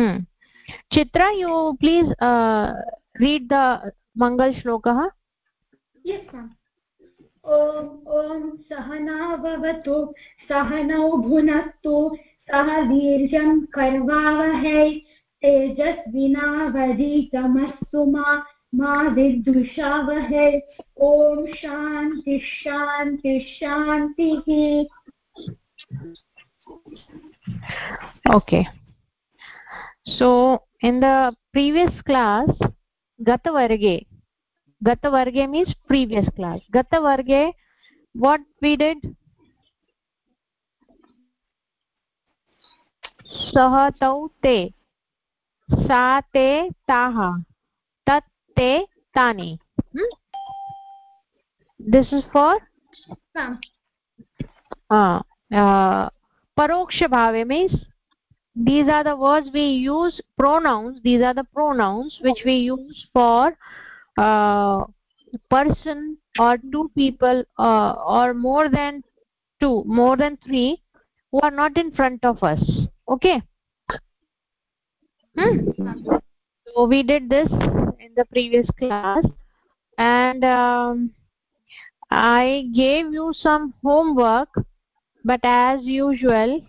hmm. Chitra you please uh, read the mangal shlokah yes ma'am. ॐ ॐ सहनावतु सहनौ भुनस्तु सह वीर्यं कर्वावहै तेजस्विनावधीतमस्तु मा मा विद्विषावहै ॐ शान्ति शान्ति शान्तिः okay. So in the previous class गतवर्गे गतवर्गे मीन्स् प्रीवियस् क्लास् गतवर्गे वाट् वी डिड् सः तौ ते सा ते ताः तत् ते तानि this is for परोक्षभावे means these are the words we use pronouns. These are the pronouns which we use for uh, person or two people uh, or more than two more than three who are not in front of us. Okay? Hmm? so we did this in the previous class. And um, i gave you some homework but as usual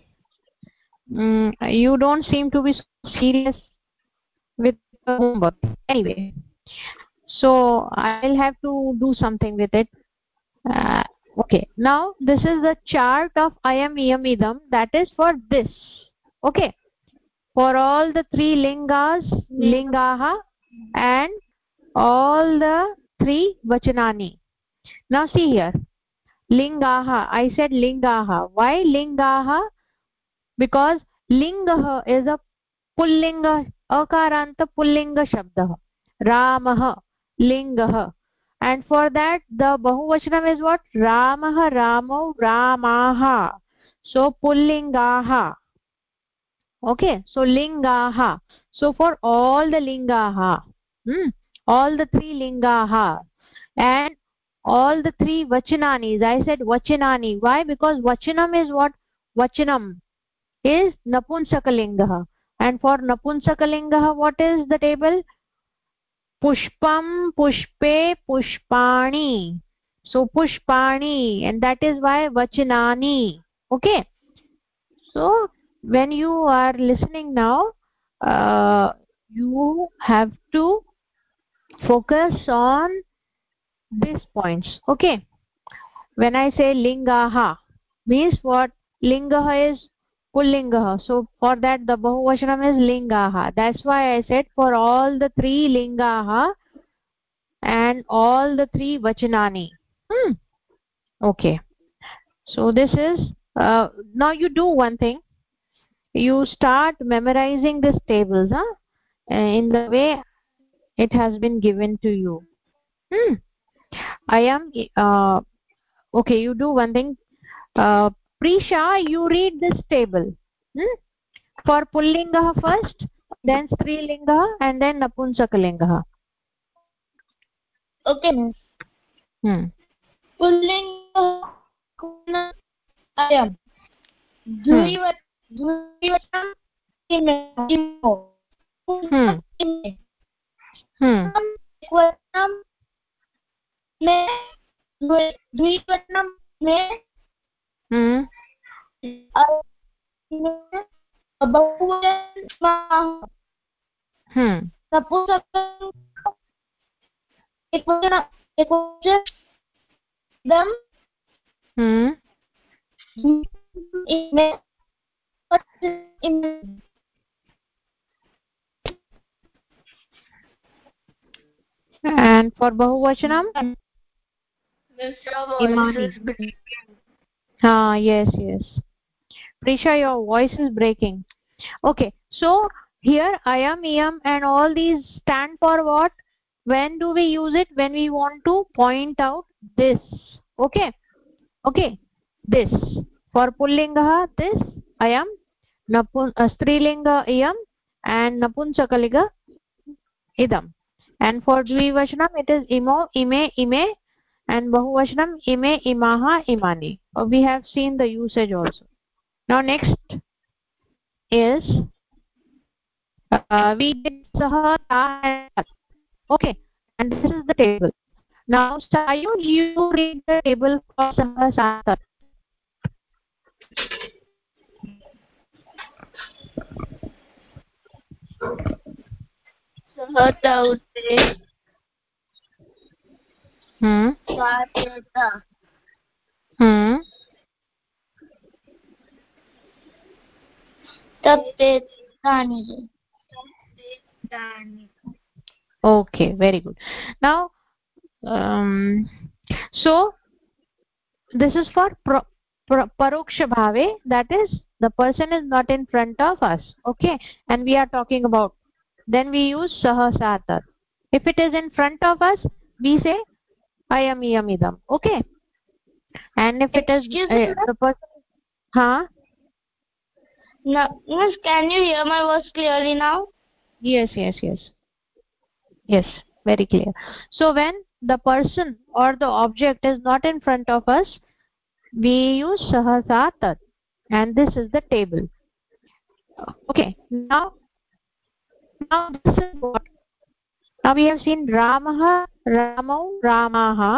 um, you don't seem to be serious with the homework. Anyway so i'll have to do something with it. Uh, okay. Now this is the chart of i am iyam idam that is for this. Okay. For all the three lingas lingaha and all the three vachanani. Now see here. Lingaha. I said lingaha. Why lingaha because lingah is a pullinga akaranta pullinga shabdah ramah lingah and for that the bahuvachanam is what? Ramah ramau ramaha. So pullingaha. Okay so lingaha. So for all the lingaha hmm, all the three lingaha and all the three vachananis. I said vachanani. Why? Because vachanam is what? Vachanam is napunsakalingah and for napunsakalingah what is the table pushpam pushpe pushpani so pushpani and that is why vachanani okay so when you are listening now uh, you have to focus on these points okay when i say lingaha means what lingaha is pullingaha so for that the bahuvachanam is lingaha. That's why i said for all the three lingaha and all the three vachanani. Hmm. okay. So this is uh, now you do one thing. You start memorizing these tables huh? in the way it has been given to you. Hmm. i am uh, okay you do one thing. Uh, prisha you read this table hmm? for pullinga first then strilinga and then napunsakalinga okay ma'am hmm pullinga ayam द्विवचनं द्विवचनं hmm hmm में hmm बहुवचन hmm नपुंसक एकवचन एकवचन दम hmm इमे and for bahuvachanam imani ha yes yes. Prisha your voice is breaking. Okay so here i am iyam and all these stand for what? When do we use it? When we want to point out this. Okay okay this. For pullinga this. I am napun uh, iyam and napunsakaliga idam. And for dvivachanam it is imo ime ime and bahuvachanam ime imaha imani uh, we have seen the usage also now next is uh, we did saha ta okay and this is the table now sayu you read the table for saha sa सः तौते okay very good. Now um, so this is for paroksha bhave that is the person is not in front of us okay? And we are talking about then we use sahasatar if it is in front of us we say ayam idam okay. And if it is uh, the person huh? No miss can you hear my voice clearly now? Yes yes yes. Yes very clear. So when the person or the object is not in front of us we use sahasatat and this is the table. Okay now now this is what now we have seen ramah ramau ramaha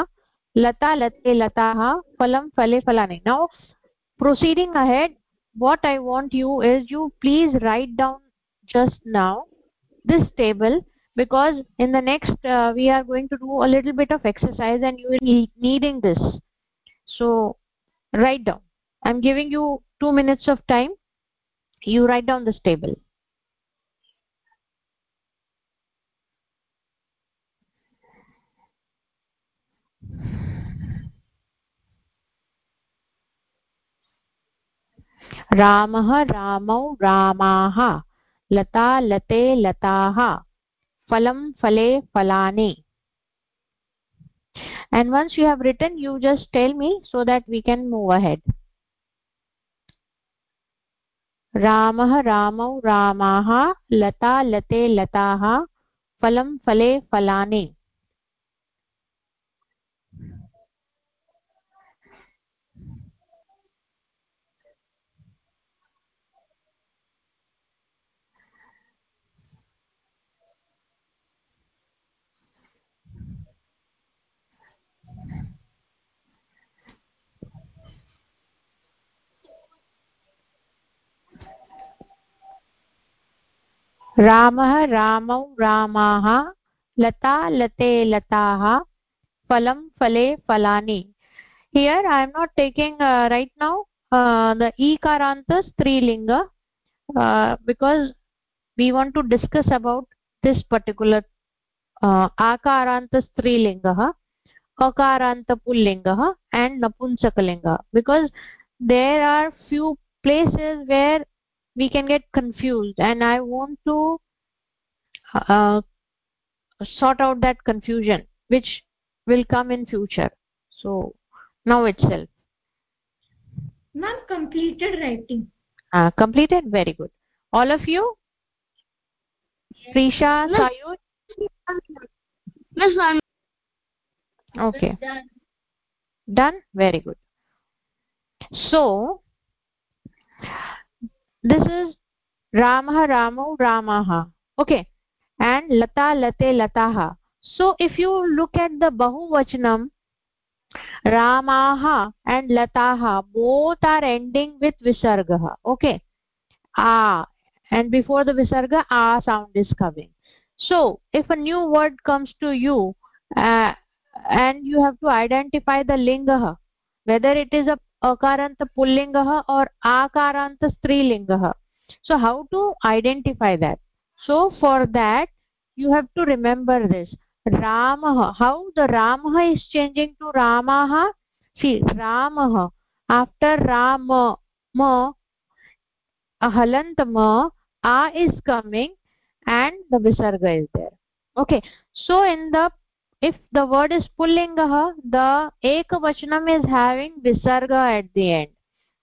lata late lataha phalam phale phalane now proceeding ahead what i want you is you please write down just now this table because in the next uh, we are going to do a little bit of exercise and you will be needing this. So write down. I'm giving you 2 minutes of time. You write down this table रामः रामौ रामाः लता लते लताः phalam phale phalane and once you have written you just tell me so that we can move ahead ramah ramau ramaah lata late lataah phalam phale phalane रामः रामौ रामाः, लता लते लताः, फलं फले फलानि। Here I am not taking right now the ईकारान्त स्त्रीलिङ्ग because we want to discuss about this particular आकारान्त स्त्रीलिङ्गः अकारान्त पुल्लिङ्गः and नपुंसकलिङ्गः because there are few places where we can get confused. And i want to uh, sort out that confusion which will come in future. So now itself. Ma'am completed writing. Uh, completed? Very good. All of you? Prisha Miss- sayud miss one okay. Done? Very good. So this is ramah ramau ramaah okay. And lata late lataha. So if you look at the bahuvachanam ramaah and lataha both are ending with visargah okay. A and before the visarga a sound is coming. So if a new word comes to you uh, and you have to identify the linga whether it is a अकारान्त पुल्लिङ्गः और आकारान्त स्त्रीलिंग। So how to identify that so for that you have to remember this रामः how the रामः is changing to रामः? See रामः after Ram, म हलन्त म, आ इस् कमिङ्ग् एण्ड् द विसर्ग is there okay so in the if the word is pullingah the ekavachanam is having visarga at the end.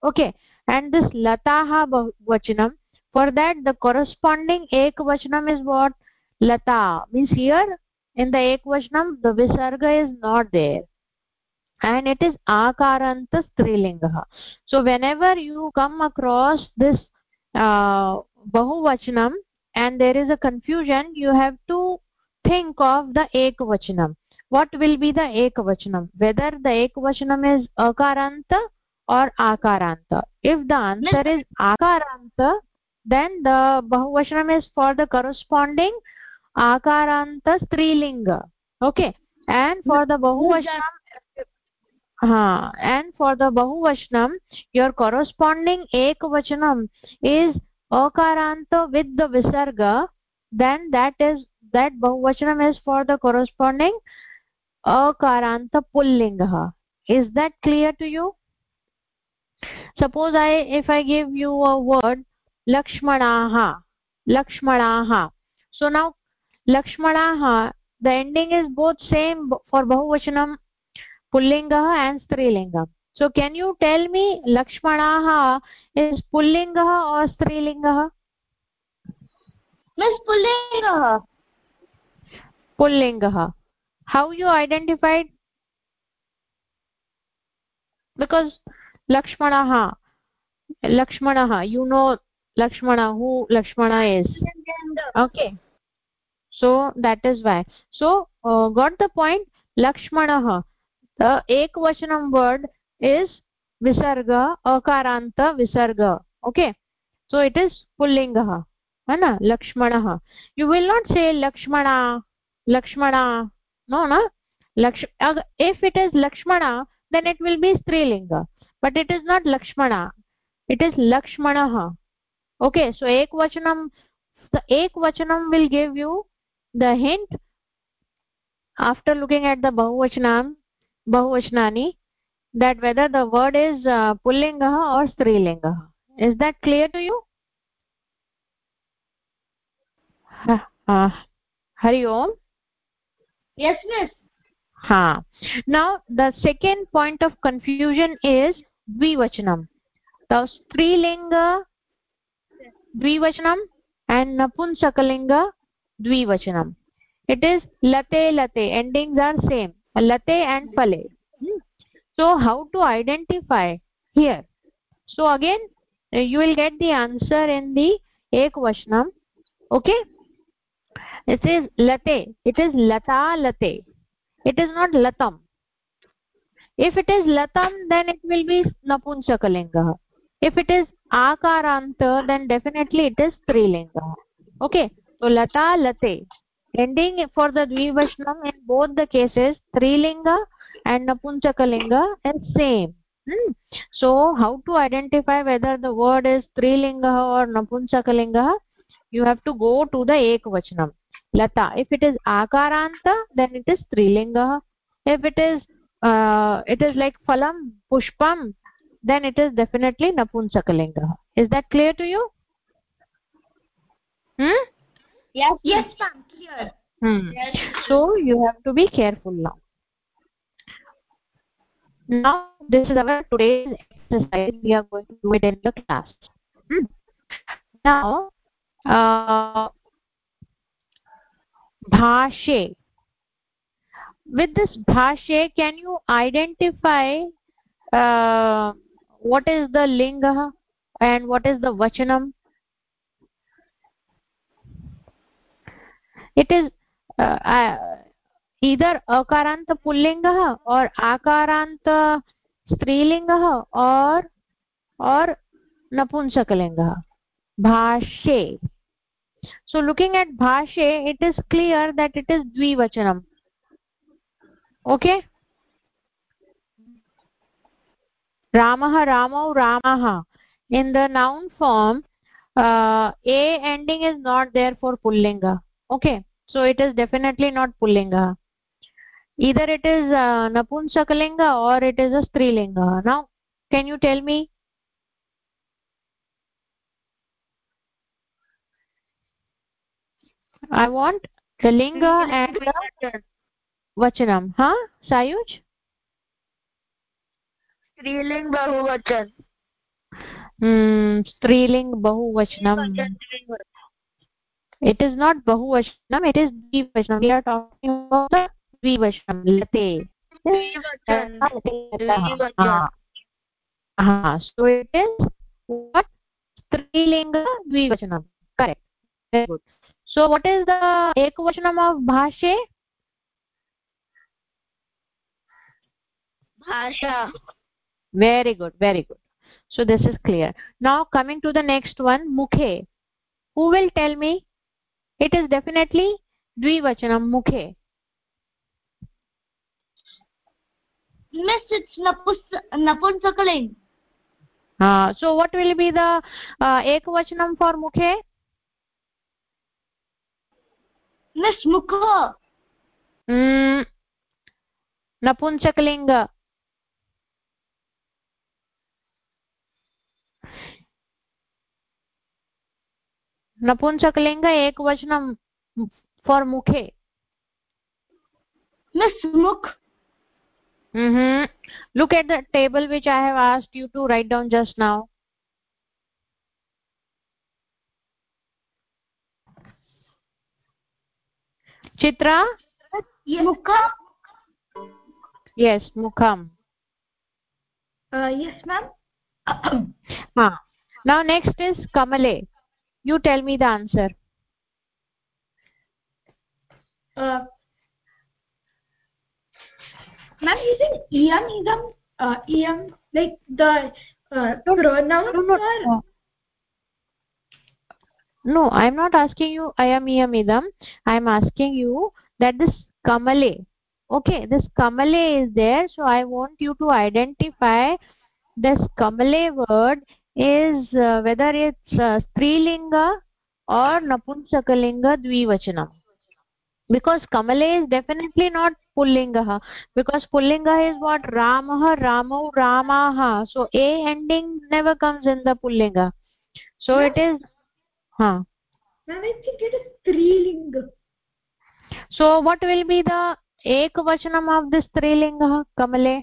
Okay. And this lataha vachanam for that the corresponding ekavachanam is what? Lata. Means here in the ekvachanam the visarga is not there. And it is akaranta strilingah so whenever you come across this uh, bahuvachanam and there is a confusion you have to think of the ekvachanam what will be the ekvachanam whether the ekvachanam is akaranta or akaranta if the answer is akaranta then the bahuvachanam is for the corresponding akaranta strilinga okay and for the bahuvachanam ha and for the bahuvachanam your corresponding ekvachanam is akaranta with the visarga then that is that bahuvachanam is for the corresponding akaranta pullinga is that clear to you suppose i if i give you a word lakshmanaha lakshmanaha so now lakshmanaha the ending is both same for bahuvachanam pullinga and strilinga so can you tell me lakshmanaha is pullinga or strilinga miss pullinga पुल्लिङ्गः how you identified because Lakshman लक्ष्मणः you know Lakshman who Lakshman is okay so that is why so got the point लक्ष्मणः एकवचनं word is विसर्ग अकारांत विसर्ग okay so it is पुल्लिङ्गः है। न? Lakshman you will not से लक्ष्मणा लक्ष्मणा नो ना लक्ष if it is Lakshmana then it will be स्त्रीलिंग but it is not Lakshmana it is Lakshman okay so एक वचनम एक वचनम will give you the hint after looking at the बहुवचना बहुवचना that whether the word is pulling और स्त्रीलिंग is that clear to you Hariom yes miss. Ha. Now the second point of confusion is dvivachanam. The strilinga dvivachanam and napunsakalinga dvivachanam. It is late late. Endings are same. Late and phale hmm. so how to identify here? So again you will get the answer in the ekvachanam okay it is लते it is लता लते it is not लतम् if it is लतम् then will be be नपुंसकलिङ्गः if it is आकारान्त then definitely it is स्त्रीलिङ्गः okay so लता लते ending for the द्विवशनम् इन् बोत् द केसेस् स्त्रीलिङ्ग and नपुंसकलिङ्ग in same so how to identify whether the word is स्त्रीलिङ्गः नपुंसकलिंग नपुंसकलिङ्गः you have to go to the एकवचनम् lata. If it is akaranta then it is strilinga. If it is uh, it is like phalam pushpam then it is definitely napunsakalinga is that clear to you? Hmm? Yes yes ma'am. Clear. Hmm. yes. so you have to be careful now. Now this is our today's exercise. We are going to do it in the class. Hmm. now uh, bhashe with this bhashe can you identify uh, what is the linga and what is the vachanam it is uh, uh, either akaranta pullinga or akaranta strilinga or or napunsakalinga bhashe so looking at bhashe it is clear that it is dvivachanam. Okay? Ramah ramau ramah in the noun form uh, a ending is not there for pullinga. Okay? So it is definitely not pullinga. Either it is uh, napunsakalinga or it is a strilinga. Now can you tell me i want the linga and the vachanam huh sayuj striling bahuvachan hmm striling bahuvachanam it is not bahuvachanam it is dvivachanam we are talking about the dvivachanam late ha so it is what strilinga dvivachanam correct very good so what is the ekvachanam of bhashe? Bhasha. Very good very good. So this is clear. Now coming to the next one mukhe. Who will tell me? It is definitely dvivachanam mukhe. Miss it's napus napunsakaling uh, so what will be the uh, ekvachanam for mukhe mukha mm, नपुंसकलिंग एकवचनं mukhe miss mukh mm -hmm. look at the table which i have asked you to write down just now chitra? Yes. Mukham? Uh, yes ma'am. Ah now next is kamale. You tell me the answer. Uh, ma'am using uh, like the uh, pronoun no, no, no. No i am not asking you i am idam i am asking you that this kamale okay this kamale is there. So i want you to identify this kamale word is uh, whether it's uh, strilinga or napunsakalinga dvivachanam. Because kamale is definitely not pullinga. Because pullinga is what? Ramah ramau ramaha. So a ending never comes in the pullinga. So it is huh ma'am i think it is strilinga so what will be the ekvachanam of this strilinga kamale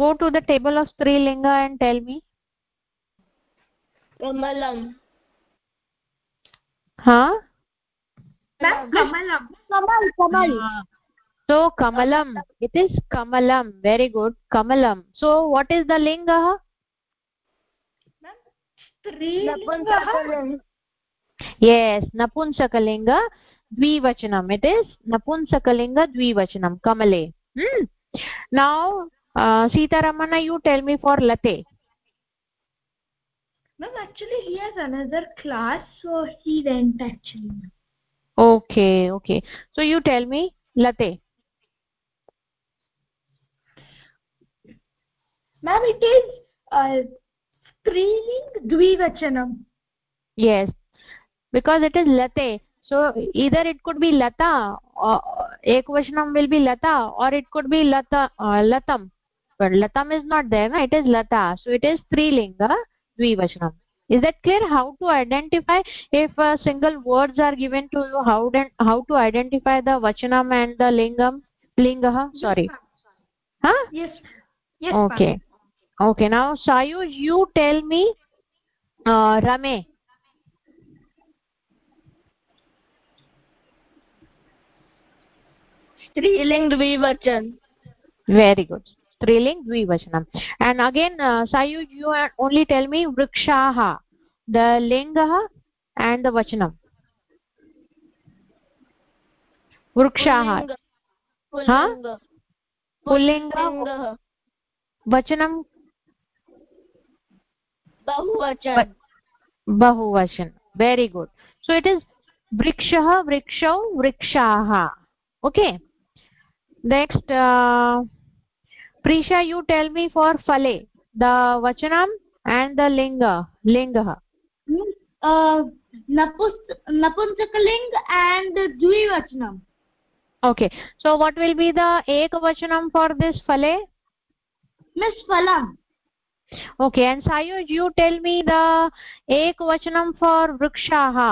go to the table of strilinga and tell me kamalam huh kamalam kamal kamal uh, so kamalam it is kamalam very good kamalam so what is the linga yes napunsakalinga dvivachanam it is napunsakalinga dvivachanam kamale hmm. now uh, sita ramana you tell me for late Ma'am, actually he has another class, so he went actually. Okay, okay. So you tell me, Late. Ma'am, it is uh, Striling Dvivachanam. Yes, because it is Late. So either it could be Lata, or Ekvachanam will be Lata, or it could be Lata, uh, Latam. But Latam is not there, na? it is Lata. So it is Strilinga. dvivachanam is that clear how to identify if uh, single words are given to you how then how to identify the vachanam and the lingam lingah sorry yes, huh yes yes okay okay now sayuj you tell me uh, rame. Striling dvivachan very good. Striling dvivachanam and again uh, sayuj you only tell me vrikshaha the lingah and the vachanam. Vrikshaha. Ha pullinga. Vachanam बहुवचन। बहुवचन very good so it is वृक्ष वृक्ष वृक्षा। Okay next Preesha you tell me for फले the वचनम and the लिंग लिंग नपुंसकलिंग and द्विवचनम okay so what will be the एक वचनम फॉर दिस फले मिस फलम okay and sayuj you tell me the ekavachanam for vrikshaha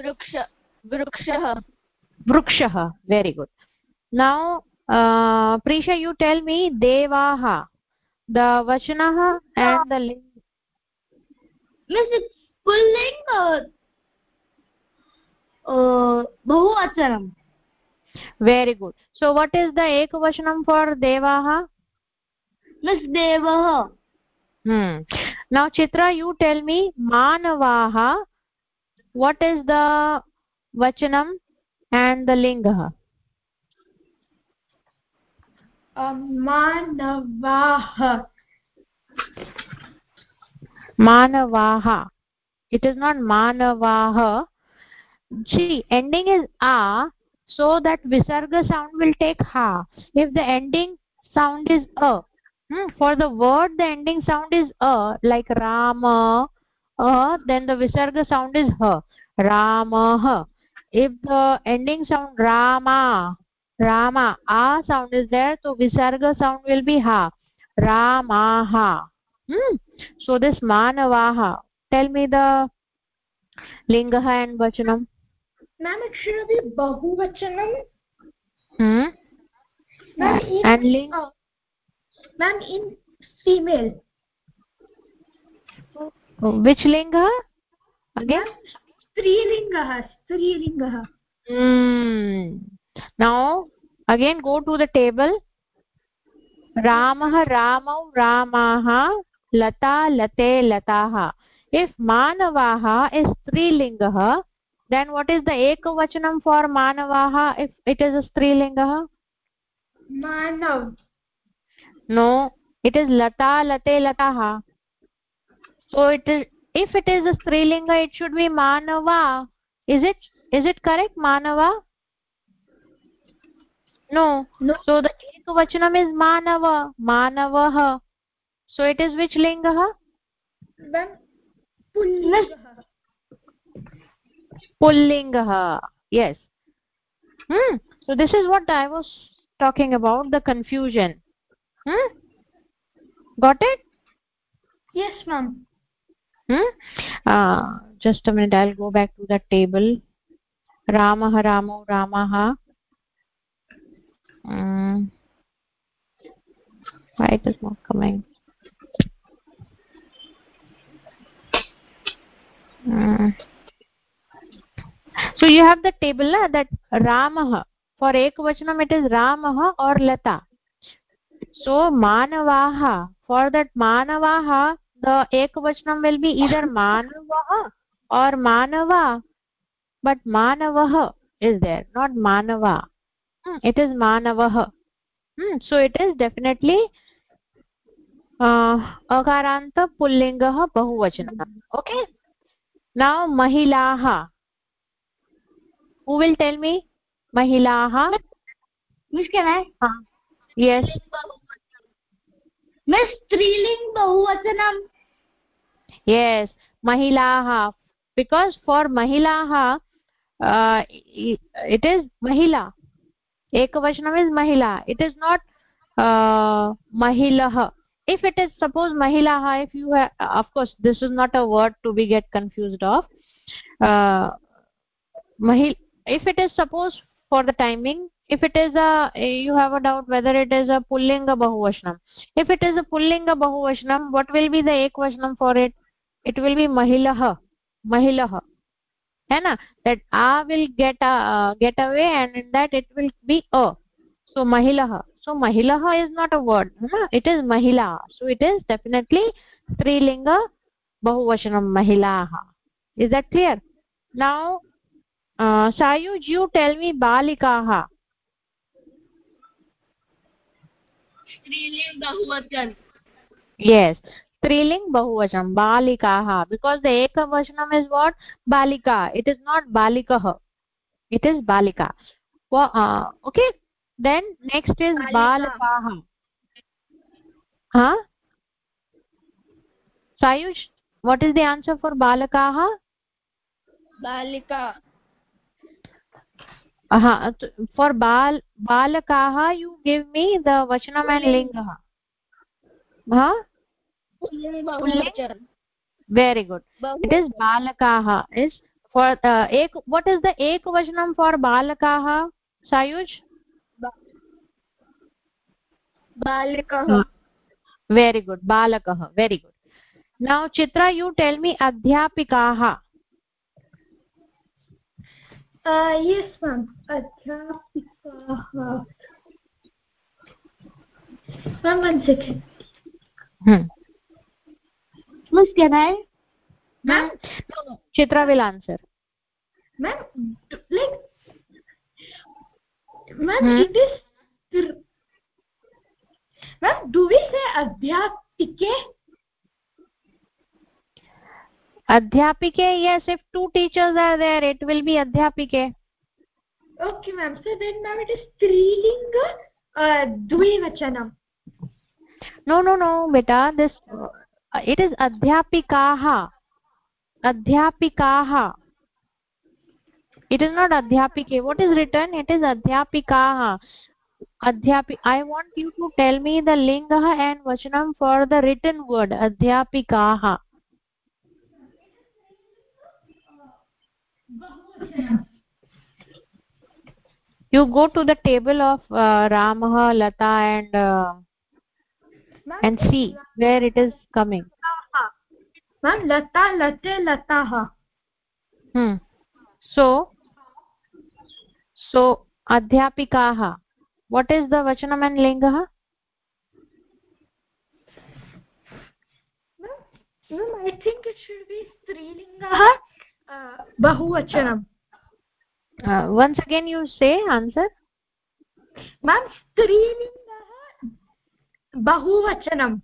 vriksha vrikshah vrikshah very good now uh, prisha you tell me devaha the vachanah and the ling miss it's pulling uh, uh, bahuvachanam very good so what is the ekavachanam for devaha hmm now chitra you tell me manavaha what is the vachanam and the lingah manavaah manavaah it is not manavaah see ending is a so that visarga sound will take ha if the ending sound is a hmm, for the word the ending sound is a like rama uh, then the visarga sound is ha ramah if the ending sound rama rama a sound is there so visarga sound will be ha ramaha hmm? so this manavaha tell me the lingah and vachanam ma'am it should be bahuvachanam hmm and ling uh, ma'am in female which linga again strilingah strilingah hmm now again go to the table ramah ramau ramaah lata late lataah if manavaah is strilingah then what is the ekavachanam for manavaah if it is a strilingah manav no it is lata late lataha. So it is if it is a strilinga it should be manava. Is it is it correct manava? No. No. So the ekavachanam is manava manavah so it is which lingah pullingah pullingah yes. Hmm. So this is what i was talking about the confusion hmm got it yes ma'am hmm uh, just a minute i'll go back to the table ramah ramau ramah um, why it is not coming um, so you have the table na, that ramah for ekvachanam it is ramah or lata so मानवाः for that मानवाः the एकवचनं will be either मानवः और् मानवा but मानवः is there not मानवा. It is मानवः. So it is definitely अकारान्त पुल्लिङ्गः बहुवचनम् ओके नौ महिलाः. हू विल् टेल् मी महिलाः? Yes. Miss striling bahuvachanam yes mahilaha because for mahilaha uh, it is mahila ekavachanam is mahila it is not uh, mahilah if it is suppose mahilaha if you have of course this is not a word to be get confused of uh, mahil if it is suppose for the timing if it is a you have a doubt whether it is a pullinga bahuvachanam if it is a pullinga bahuvachanam what will be the ekvachanam for it it will be mahilah mahilah hai na that a will get uh, get away and in that it will be a so mahilah so mahilah is not a word na? it is mahila so it is definitely strilinga bahuvachanam mahilah is that clear now uh, sayuj you tell me balikaah त्रीलिङ्ग् बहुवचन। Yes त्रीलिङ्ग् बहुवचनं बालिकाः because the एकवचनम् is what बालिका it is not बालिकः it is बालिका। Okay then next is बालकाः। Sayush what is the answer for बालकाः? बालिका। फार् बाल बालकाः यु गिव् मी द वचनम् एण्ड् लिङ्गः वेरि गुड् इट् इस् बालकाः इस् फार् एक वट् इस् द एकवचनं फार् बालकाः सायुज् बालकः वेरि गुड् बालकः very good now Chitra you tell me अध्यापिकाः yes ma'am अध्यापिकाः Chitra will answer ma'am like ma'am it is ma'am do adhyapike yes if two teachers are there it will be adhyapike Okay, ma'am. So then, ma'am, it is strilinga, uh, dvivachanam. no no no beta this uh, it is adhyapikaah adhyapikaah it is not adhyapike what is written it is adhyapikaah adhyapi i want you to tell me the linga and vachanam for the written word adhyapikaah you go to the table of uh, ramah lata and uh, and see where it is coming ma'am, lata, late, lataha. hmm so so adhyapikaah what is the vachanam and lingah Ma'am, I think it should be strilinga, uh, bahuvachanam. uh, once again you say answer Ma'am, strilinga, bahuvachanam.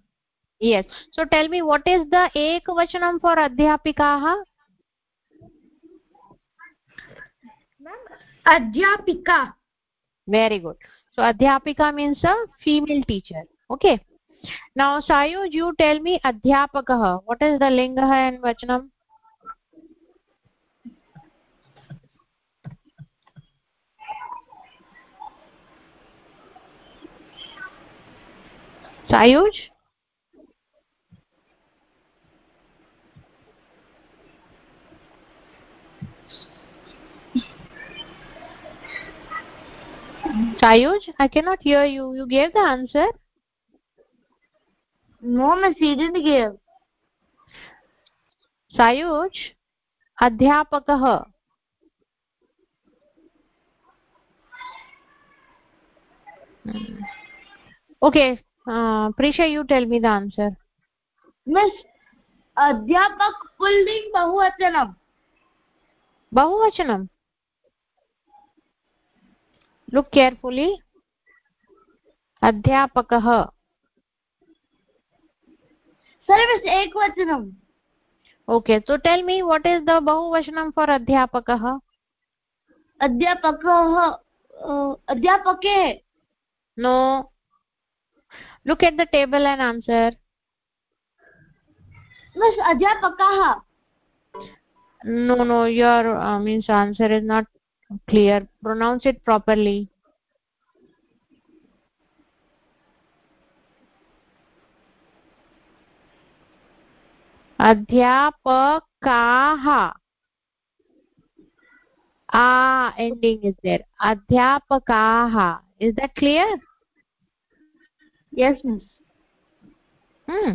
yes so tell me what is the ekvachanam for adhyapikaah Ma'am, adhyapika. very good so adhyapika means a female teacher okay now sayuj you tell me adhyapakah what is the linga and vachanam Ayush Ayush I can not hear you you gave the answer no मैं सीज़न gave Sayuj अध्यापक। Okay Preesh you tell me the answer miss अध्यापक पुल्लिङ्ग् बहुवचनं बहुवचनं look carefully अध्यापकः। एकवचनम्। Okay so tell me what is the बहुवचनं for अध्यापकः? अध्यापकः अध्यापके। No look at the table and answer miss अध्यापकाः no no your uh, means answer is not clear pronounce it properly adhyapakaah ah ending is there adhyapakaah is that clear Yes miss. Hmm.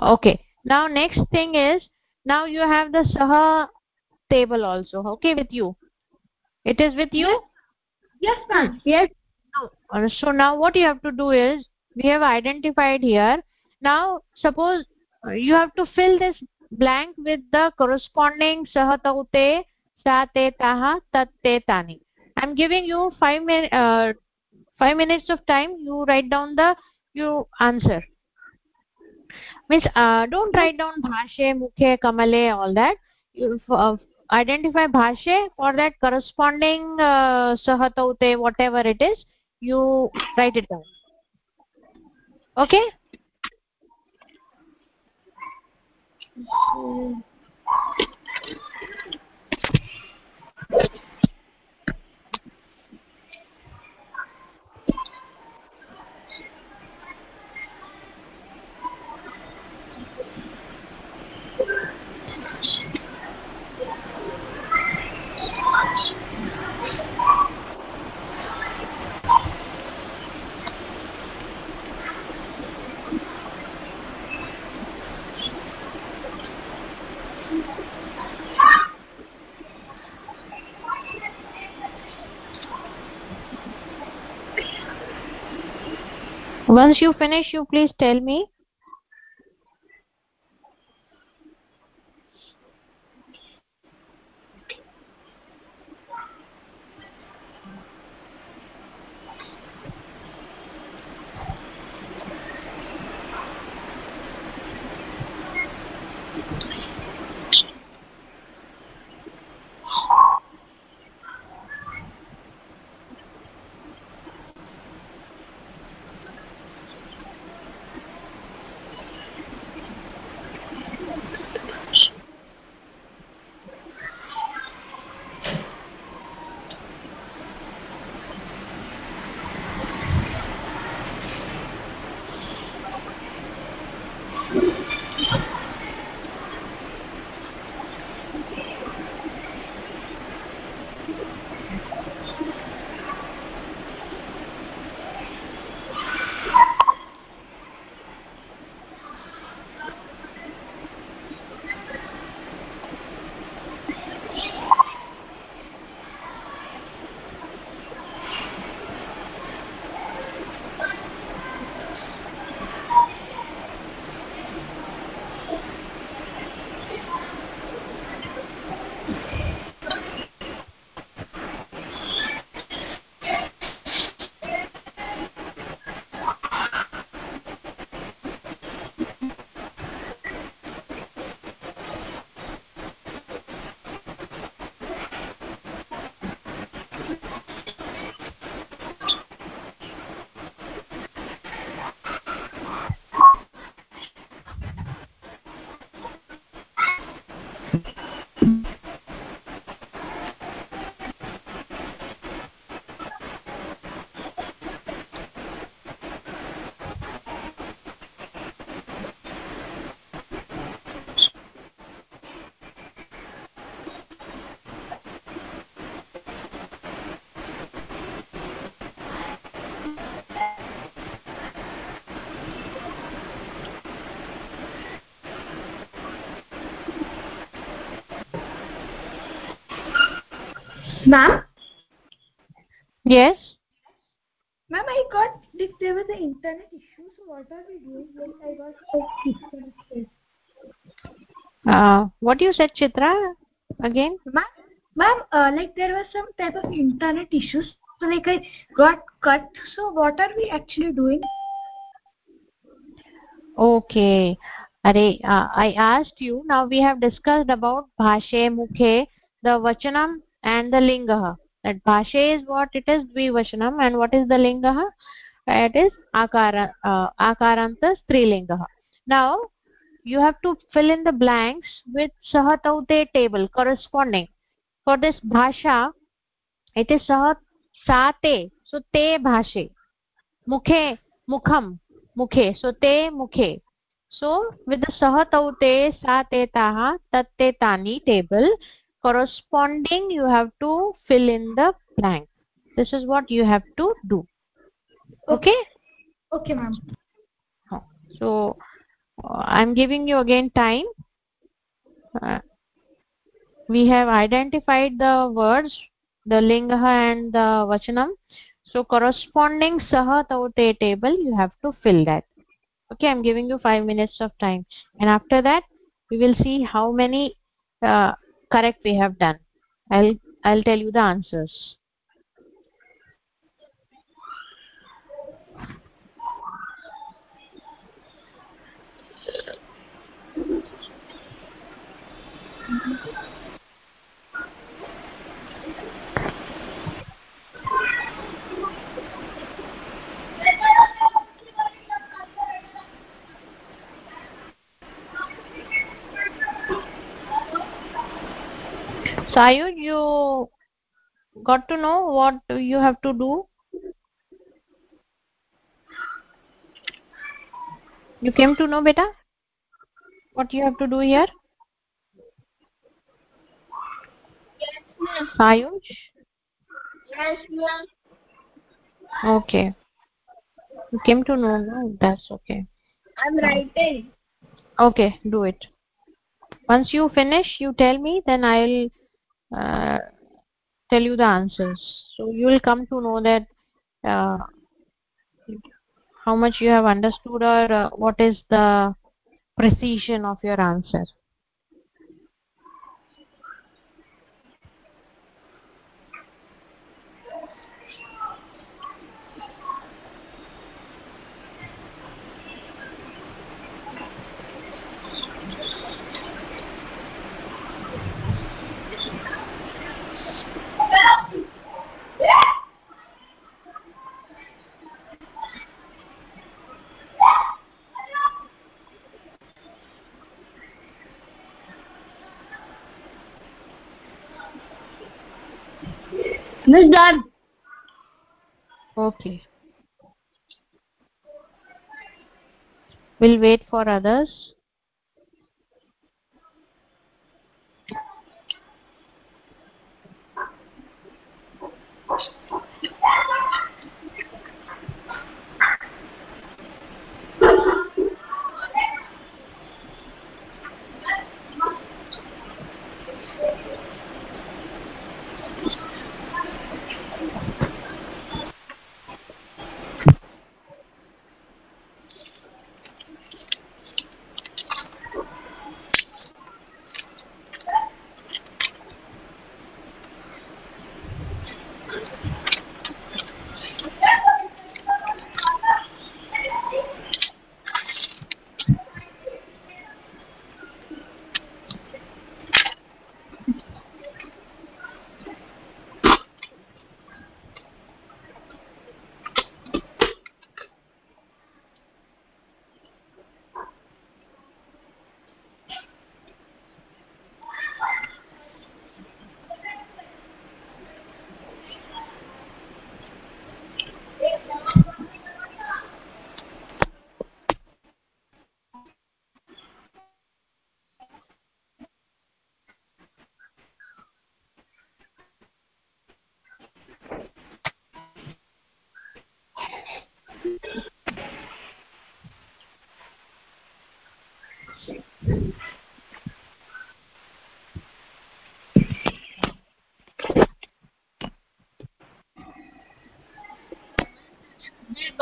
Okay. Now next thing is now you have the saha table also okay with you? It is with you? Yes, ma'am. yes. So now what you have to do is we have identified here. Now suppose uh, you have to fill this blank with the corresponding sahataute sate taha tatte tani. I'm giving you 5 min uh, 5 minutes of time you write down the you answer. Means uh, don't write down bhashe mukhe kamale all that. You uh, identify bhashe for that corresponding uh, sahataute whatever it is you write it down. Okay once you finish you please tell me Ma'am, Yes. ma'am, I got like there was an internet issue. So what are we doing? Like I got. Uh, what you said, Chitra? Again? Ma'am, ma'am, uh, like there was some type of internet issues. So like I got cut. So what are we actually doing? Okay. Are, uh, I asked you, now we have discussed about bhashe, mukhe, the vachanam and the lingaha. That bhashe is what it is, dvivachanam, and what is the lingaha? It is akara, uh, akaranta strilingaha. Now, you have to fill in the blanks with sahataute table corresponding. For this bhasha, it is sahat sate, so te bhashe. Mukhe, mukham, mukhe, so te mukhe. So with the sahataute satetaha tatte tani table corresponding you have to fill in the blank. This is what you have to do. Okay? Okay, ma'am. So uh, I'm giving you again time. Uh, we have identified the words, the lingaha and the vachanam. So corresponding saha taute table you have to fill that okay i'm giving you 5 minutes of time and after that we will see how many uh, correct we have done. I'll i'll tell you the answers Sayud, you got to know what you have to do? You came to know, beta? What you have to do here? yes Sayuj? Yes, ma'am. Okay. You came to know, no? That's okay. I'm writing. Okay, do it. Once you finish, you tell me, then I'll uh, tell you the answers. So you will come to know that uh, how much you have understood or uh, what is the precision of your answer. Miss done. Okay. We'll wait for others.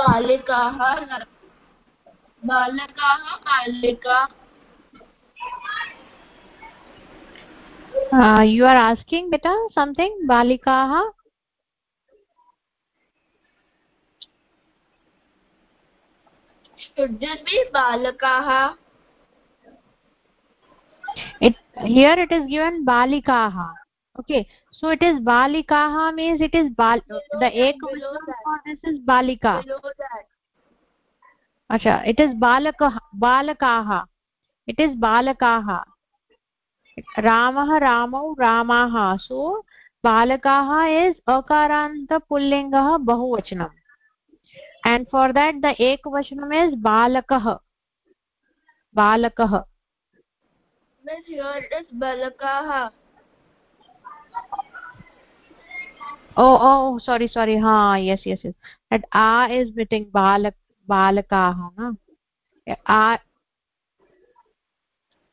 बालिकाः बालकाः बालिका uh, something balikaah should this be balakaah it here it is given balikaah okay so it is balikaah means it is bal the ek for this is balika acha it is balakah balakaah it is balakaah ramah ramau ramaah so balakaah is akaranta pullingah bahuvachanam and for that the ekvachanam is balakah balakah means here it is balakaah oh oh sorry sorry. Ha yes yes yes. That a is meeting balak balakaah na? A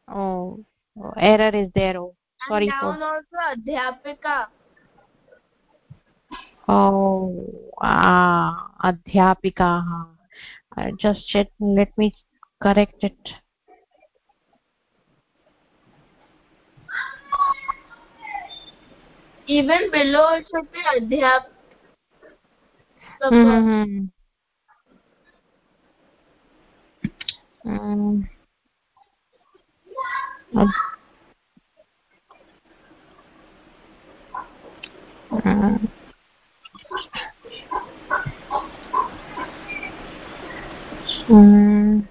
oh, oh error is there oh. Sorry and for down also adhyapika. Oh ah adhyapikaah uh, just check let me correct it even below it should be adhyap mm-hmm. um, ad- uh, um,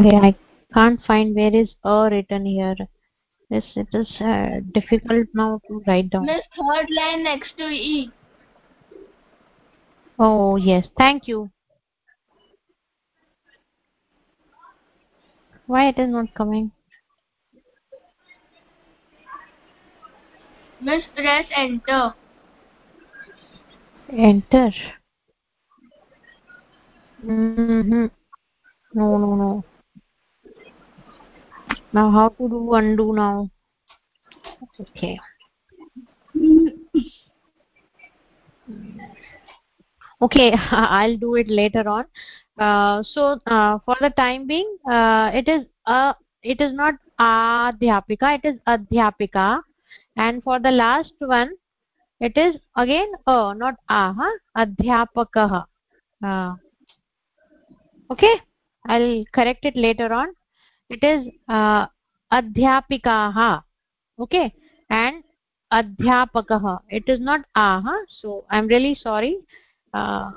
okay i can't find where is a written here. This it is uh, difficult now to write down. Means third line next to e. Oh yes. Thank you. Why it is not coming? Means press enter. Enter? Mm-hmm. no no no now how to do undo now? Okay. Okay i'll do it later on. Uh, so uh, for the time being uh, it is uh, it is not adhyapika it is adhyapika. And for the last one it is again a not a huh? adhyapakah. Uh, okay i'll correct it later on it is uh, adhyapikaah okay? And adhyapakah. It is not aha so i'm really sorry. Uh,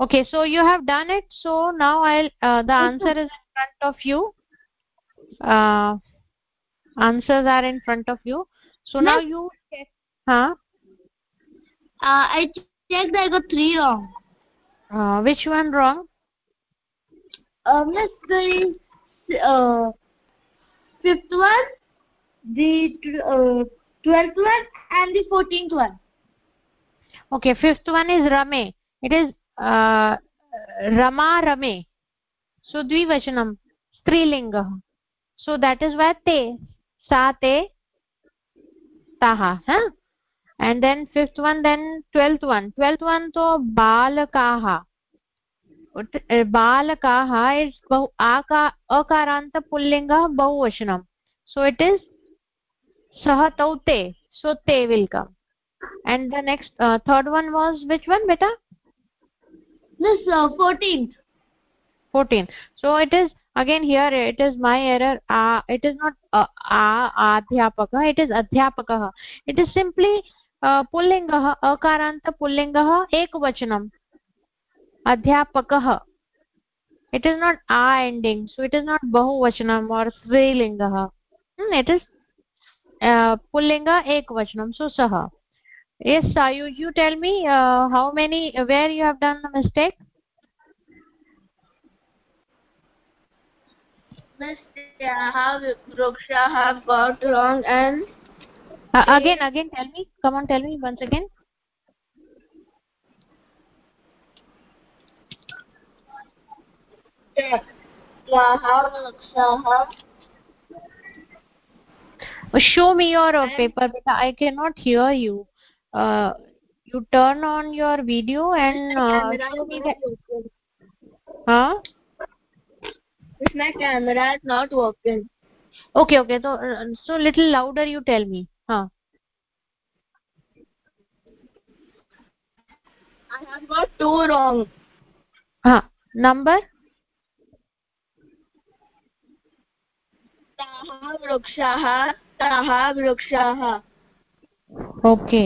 okay so you have done it. So now i'll uh, the answer is in front of you. Uh, answers are in front of you. So now you check huh? Uh, i checked i got three wrong. Uh, which one wrong? Uh, miss the uh, fifth one the uh, twelfth one and the fourteenth one okay fifth one is rame it is uh, rama rame so dvivachanam strilinga so that is why te sa te taha huh? and then fifth one then twelfth one twelfth one to balakaha बालकाः is बहु आका अकारान्तपुल्लिङ्गः बहुवचनं। So it is सः तौ ते so ते will come and the next third one was which one बेटा? It is it is again here it is my error it is not आध्यापकः it is अध्यापकः। इट् इस् सिम्प्लि पुल्लिङ्गः अकारान्तपुल्लिङ्गः एकवचनं। अध्यापकः it is not a ending so it is not bahuvachanam or strilingah hmm, it is uh, pullinga ekvachanam so saha yes sayu you you tell me uh, how many where you have done the mistake mistake have vriksha have got wrong and uh, again again tell me come on tell me once again show me your uh, paper beta i cannot hear you. Uh, you turn on your video and uh, show me that huh? My camera is not working. Okay okay so uh, so little louder you tell me. Huh? I have got two wrong. Huh? Number okay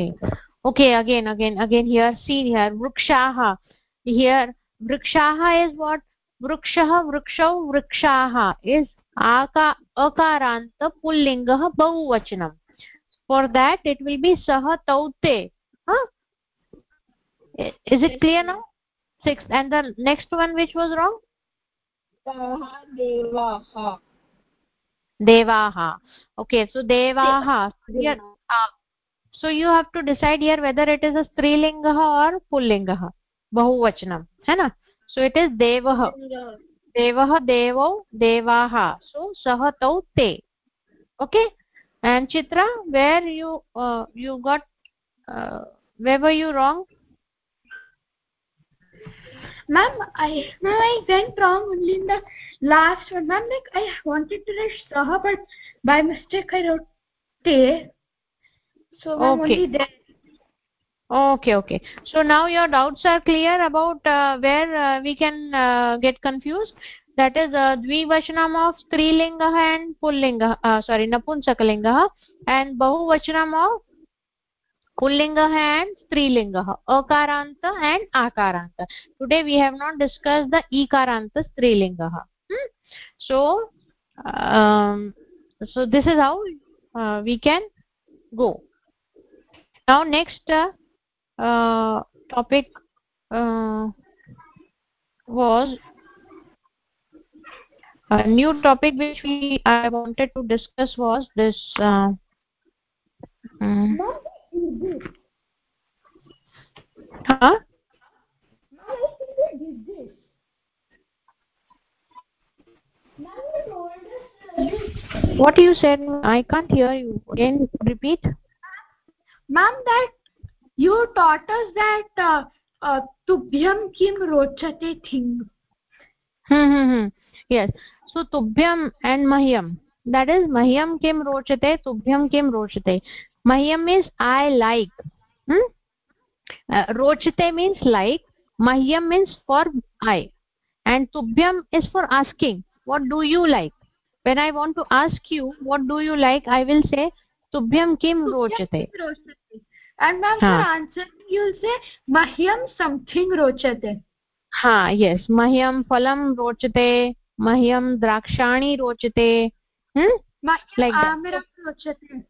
okay again again again here seen here वृक्षाः। Here वृक्षाः is what वृक्षः वृक्षौ वृक्षाः is आका अकारान्त पुल्लिङ्गः for that it will be सह तौते। Is it clear now six and the next one which was wrong devaha okay so devaha uh, so you have to decide here whether it is a strilinga or pullingah bahuvachanam hai na so it is devah devah devo devaha so sah tau te okay and chitra where you uh, you got uh, where were you wrong ma'am i ma'am i went wrong only in the last one ma'am like i wanted to write saha but by mistake i wrote te so ma'am Okay. only there okay okay so now your doubts are clear about uh, where uh, we can uh, get confused that is uh, dvivachanam of strilinga and pullinga uh, sorry napunsakalinga and bahuvachanam of pullinga and strilinga akaranta and akaranta today we have not discussed the ikaranta strilinga hmm? so um, so this is how uh, we can go. Now next uh, uh, topic was a new topic which we I wanted to discuss was this um, huh? what you said i can't hear you again repeat ma'am that you taught us that uh, uh, tubhyam kim rochate thing hmm, hmm, hmm. yes so tubhyam and mahyam that is mahyam kim rochate tubhyam kim rochate mahyam means i like hmm? uh, rochate means like mahyam means for i and tubhyam is for asking what do you like when i want to ask you what do you like i will say tubhyam kim rochate and ma'am for answering you'll say mahyam something rochate ha yes mahyam phalam rochate mahyam drakshani rochate hmm? Like that. rochate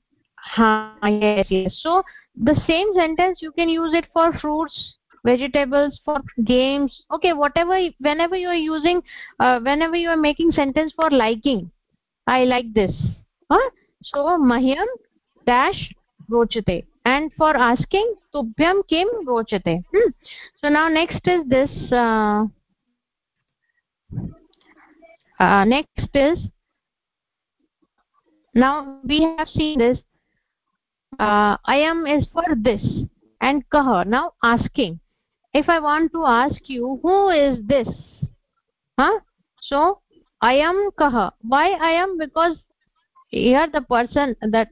yes yes. So the same sentence you can use it for fruits vegetables for games. Okay whatever whenever you are using uh, whenever you are making sentence for liking i like this. Huh? so mahyam dash rochate. And for asking tubhyam kim rochate. Hmm? so now next is this uh, uh, next is now we have seen this uh, i am is for this. And kah now asking. If i want to ask you who is this? Huh? So i am kah why i am? Because here the person that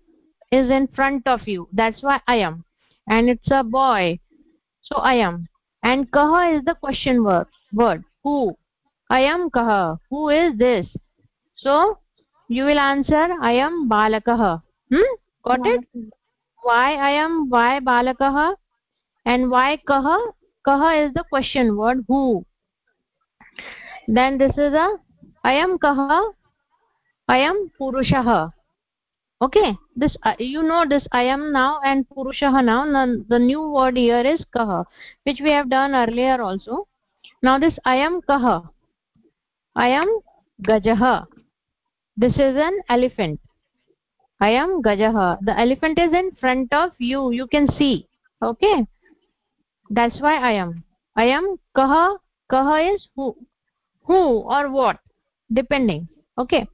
is in front of you. That's why i am. And it's a boy. So i am. And kah is the question word word. Who? I am kah who is this? So you will answer i am balakah hmm? Got it why i am why balakah and why kah kah is the question word who. Then this is a i am kah i am purushah. Okay this uh, you know this i am now and purushah now the new word here is kah which we have done earlier also. Now this i am kah i am gajah. This is an elephant i am gajah the elephant is in front of you you can see okay that's why i am i am kah kah is who who or what depending okay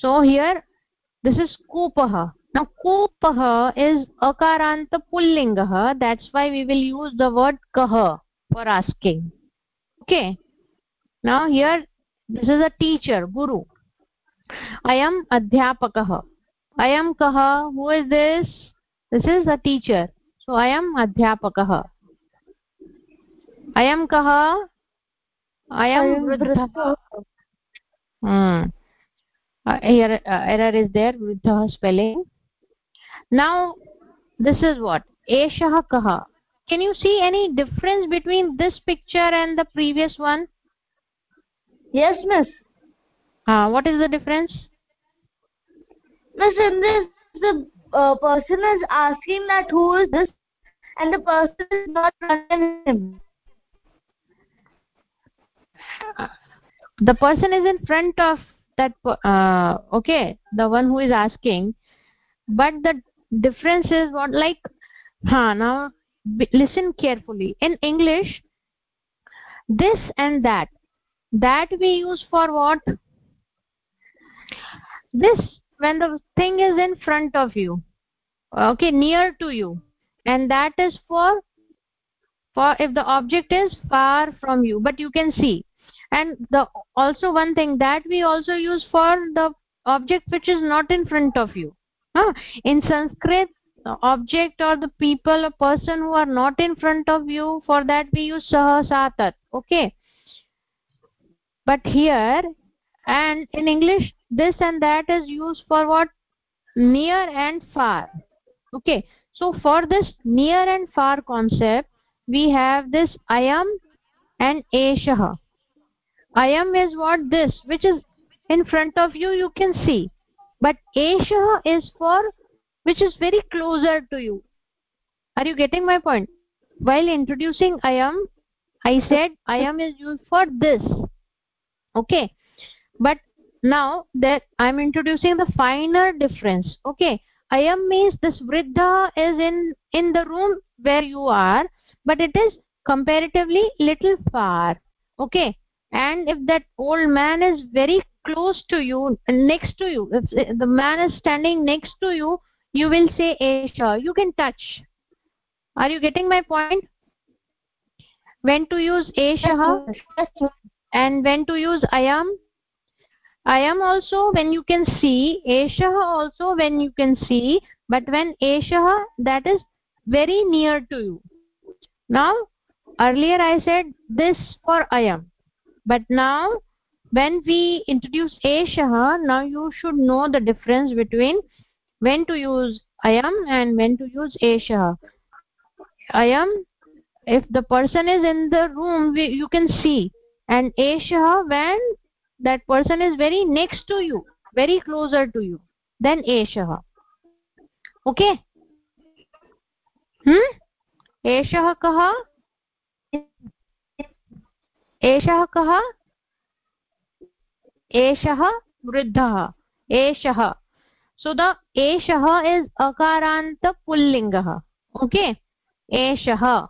so here this is kupah now kupah is akaranta pullingah that's why we will use the word kah for asking okay now here this is a teacher guru i am adhyapakah i am kah who is this? This is a teacher. So i am adhyapakah. I am kah i am vruddha. Hmm. Uh, here uh, error is there. Vruddha spelling. Now this is what? Eshah kaha. Can you see any difference between this picture and the previous one? Yes miss. Uh, what is the difference in this the uh, person is asking that who is this and the person is not running him. The person is in front of that uh, okay the one who is asking. But the difference is what like huh now listen carefully. In english this and that. That we use for what? This when the thing is in front of you okay near to you and that is for for if the object is far from you but you can see and the also one thing that we also use for the object which is not in front of you huh? in sanskrit object or the people a person who are not in front of you for that we use sah satat okay but here and in english this and that is used for what? Near and far. Okay. So for this near and far concept we have this i am and eshah. I am is what? This which is in front of you you can see. But eshah is for which is very closer to you. Are you getting my point? While introducing i am i said i am is used for this. Okay but now that i'm introducing the finer difference okay? I am means this vriddha is in in the room where you are but it is comparatively little far okay? And if that old man is very close to you next to you if the man is standing next to you you will say esha you can touch. Are you getting my point? When to use esha and when to use i am i am also when you can see esha also when you can see but when esha that is very near to you. Now earlier i said this for i am. But now when we introduce eshah now you should know the difference between when to use i am and when to use eshah i am if the person is in the room we, you can see. And eshah when that person is very next to you very closer to you then eshah okay hmm eshah kah एषः कः एषः वृद्धः एषः so the eshah is akaranta pullingah okay eshah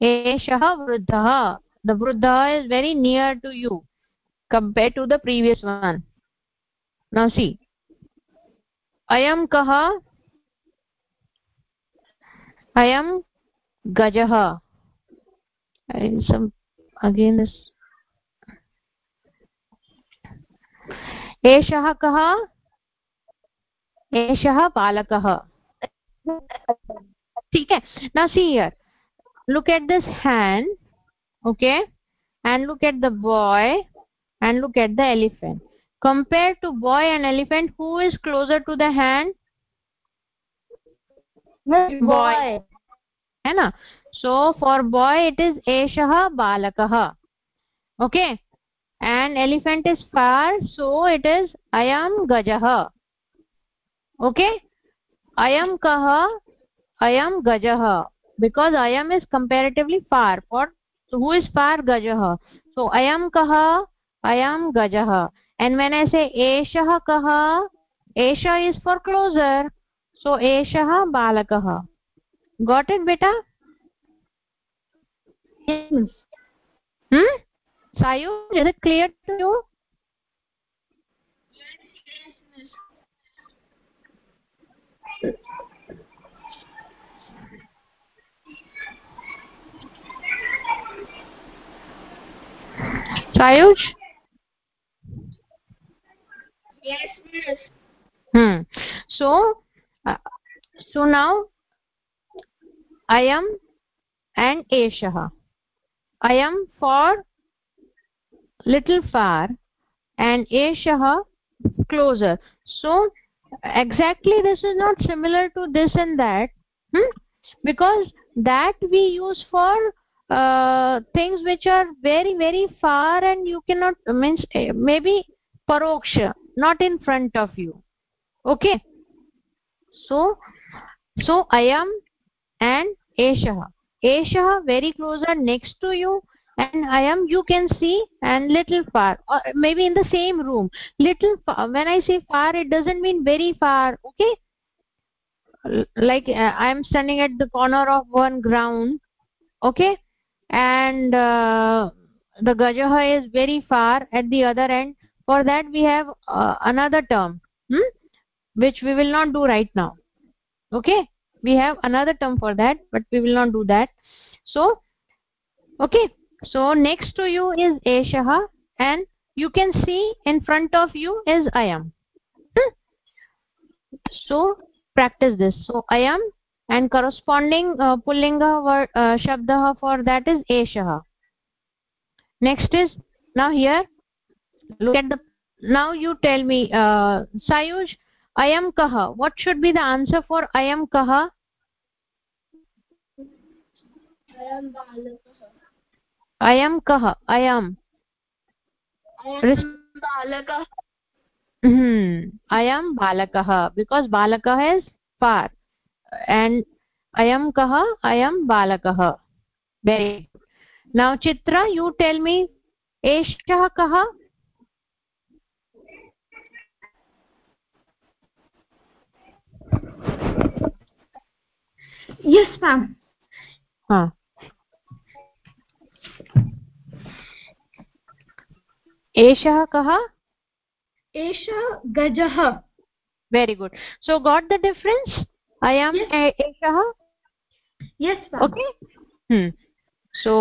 eshah vruddhah the vruddha is very near to you Compared to the previous one now see i am kah ayam gajah and some again this एषः कः एषः बालकः ठीक है now see here look at this hand okay and look at the boy and look at the elephant. Compared to boy and elephant who is closer to the hand? Boy. है ना so for boy it is eshah balakah. Okay? And elephant is far so it is ayam gajah. Okay? Ayam kah ayam gajah. Because ayam is comparatively far. For so who is far? Gajah. So ayam kah ayam gajah and when i say eshah kah esha is for closer so eshah balakah got it beta Yes. hmm sayu is it clear to you sayuj Yes, miss. hmm so uh, so now i am and eshah i am for little far and eshah closer so exactly this is not similar to this and that hmm? because that we use for uh, things which are very very far and you cannot means eh, maybe paroksha not in front of you. Okay? So so i am and eshah eshah very closer next to you. And i am you can see and little far. Or maybe in the same room. Little far when i say far it doesn't mean very far. Okay? Like uh, i am standing at the corner of one ground. Okay? And uh, the gajah is very far at the other end for that we have uh, another term hmm? which we will not do right now. Okay? We have another term for that but we will not do that. So okay. So next to you is eshah and you can see in front of you is i am. Hmm? so practice this. So i am and corresponding uh, pullinga word uh, for that is eshah next is now here look at the now you tell me uh, sayuj i am kah what should be the answer for i am kah I am balakah. i am i am balakah. hmm i am balakah because balakah is far and i am kah i am balakah very good. now chitra you tell me eshah kah Yes, ma'am. ha eshah kah Esha gajah. very good so got the difference i am Yes. a- Yes, ma'am. okay hmm so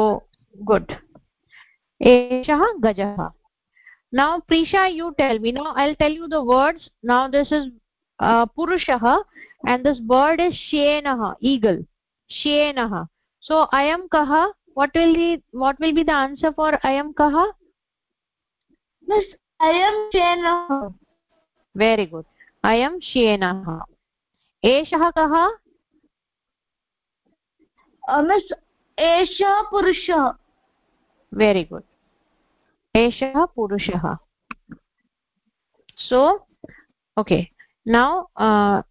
good eshah gajah now prisha you tell me now i'll tell you the words now this is uh, purushah and this bird is shenah eagle shenah so i am kah what will be what will be the answer for i am kah Miss, I am Shena. very good i am shenah Uh, Miss, Esha Purusha. very good eshah purushah so okay now uh,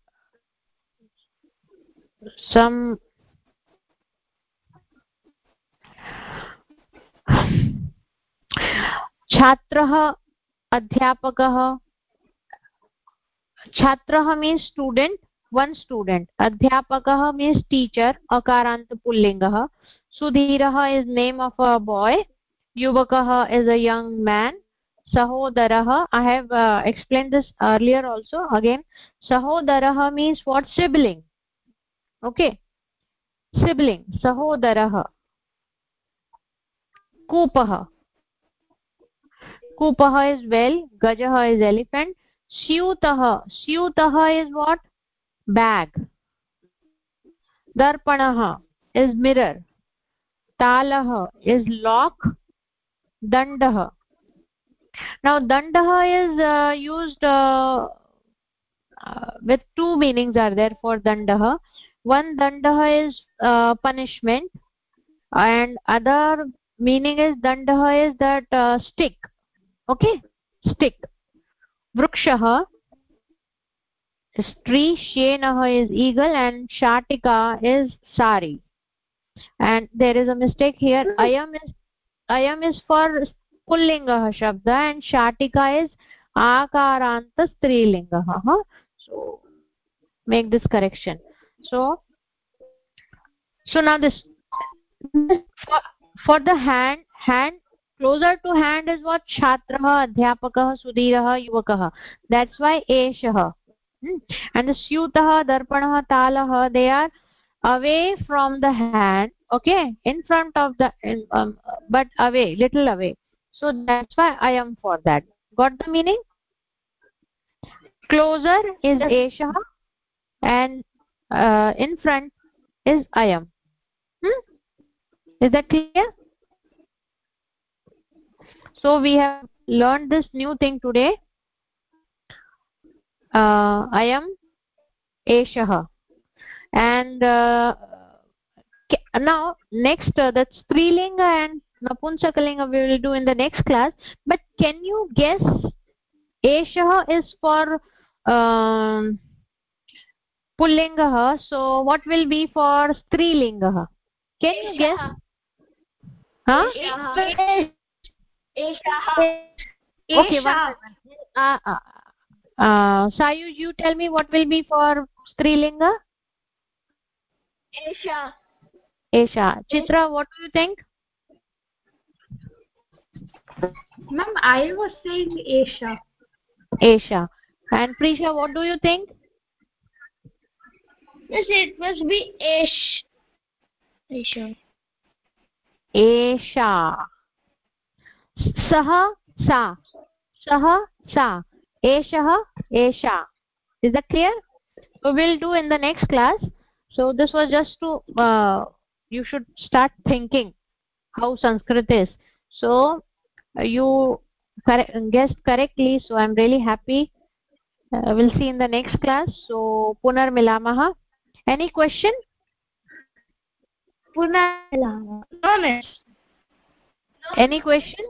some छात्रः, अध्यापकः, छात्रः means student one student अध्यापकः means teacher अकारान्त पुल्लिङ्गः. सुधीरः is name of a boy युवकः is a young men सहोदरः I have explain this earlier also again सहोदरः means what sibling okay sibling सहोदरः कूपः कूपः is well गजः इस् एलिफेण्ट् स्यूतः स्यूतः is what bag दर्पणः इस् मिरर् तालः इस् लाक् दण्डः now दण्डः is used with two meanings are there for दण्डः one dandah is uh, punishment and other meaning is dandah is that uh, stick. Okay? Stick. Vrukshah is tree shenah is eagle and shatika is sari. And there is a mistake here. Ayam is ayam is for pullingah shabda and shatika is akaranta strilingah so make this correction so so now this for, for the hand hand closer to hand is what chhatrah adhyapakah sudhirah yuvakah that's why eshah hmm? and the syutah darpanah talah they are away from the hand okay in front of the in, um, but away little away so that's why i am for that got the meaning closer is esha and uh, in front is i am. Hmm? is that clear? So we have learned this new thing today. Uh, i am eshah and uh, now next uh, that strilinga and napunsakalinga we will do in the next class. But can you guess eshah is for um, pullingah so what will be for strilingah can you guess? huh? okay one uh, uh, uh, sayuj you tell me what will be for strilinga esha esha chitra what do you think? Ma'am i was saying esha esha and prisha what do you think yes it must be esh esha esha sah sa. Saha, sa. Eshah esha is that clear? So we'll do in the next class. So this was just to uh, you should start thinking how sanskrit is. So you guessed correctly so i'm really happy. Uh, we'll see in the next class. So punar milamah any question? Punah any question?